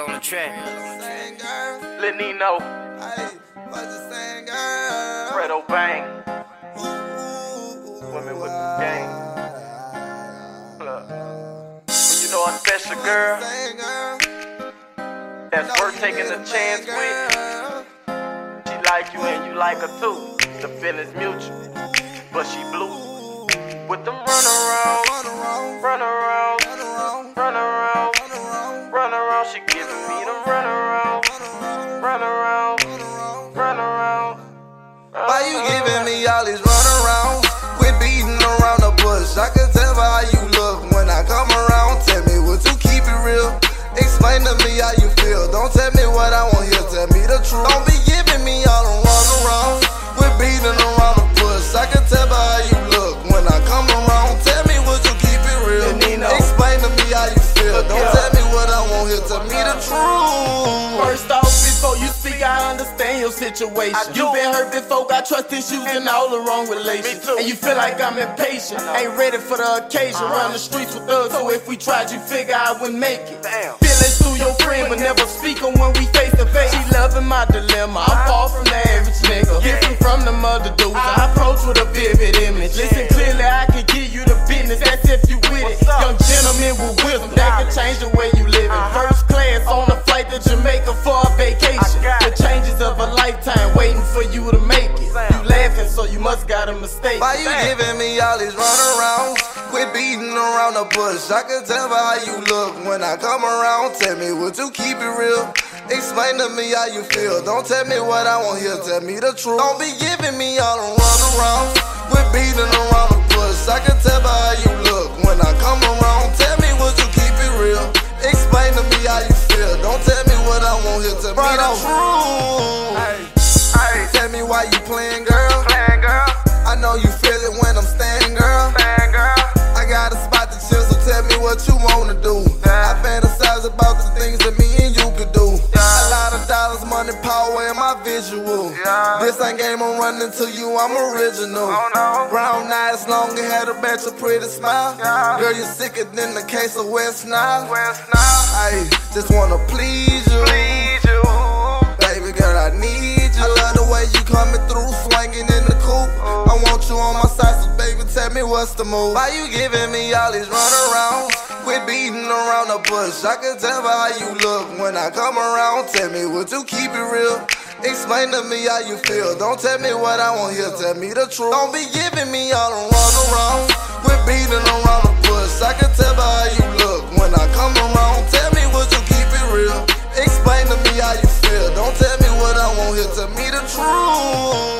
Real on the track. Let me know. Fredo Bang. Women with the game. Look. You know a special girl that's worth taking a chance with. She like you and you like her too. The feeling's mutual, but she blue. Your situation. You been hurt before, got trust issues and all the wrong relations. And you feel like I'm impatient, ain't ready for the occasion. Uh-huh. Run the streets with thugs, so if we tried, you figure I wouldn't make it. Damn. Feelings through your friend, but never speak on when we face to face. She loving my dilemma. I'm you must got a mistake. Why you Damn. giving me all these runarounds? Quit beating around the bush. I can tell by how you look when I come around. Tell me what you keep it real. Explain to me how you feel. Don't tell me what I want here. Tell me the truth. Don't be giving me all the runarounds. Quit beating around the bush. I can tell by how you look when I come around. Tell me what you keep it real. Explain to me how you feel. Don't tell me what I want here. Tell me the truth. Hey, Tell me why you playing, girl. Feel it when I'm standing, girl. playing girl. I got a spot to chill, so tell me what you wanna do. I fantasize about the things that me and you could do. A lot of dollars, money, power, and my visual. Yeah. This ain't game, I'm running to you, I'm original. Oh, no. Brown eyes, long hair, a batch of pretty smile. Yeah. Girl, you're sicker than the case of West Nile. West now, I just wanna please you. please you. Baby girl, I need you. I love the way you coming through, Tell me, what's the move? Why you giving me all these run around? Quit beating around the bush. I can tell by how you look when I come around. Tell me, would you keep it real? Explain to me how you feel. Don't tell me what I want here. Tell me the truth. Don't be giving me all the runarounds. We're beating around the bush. I can tell by how you look when I come around. Tell me, would you keep it real? Explain to me how you feel. Don't tell me what I want here. Tell me the truth.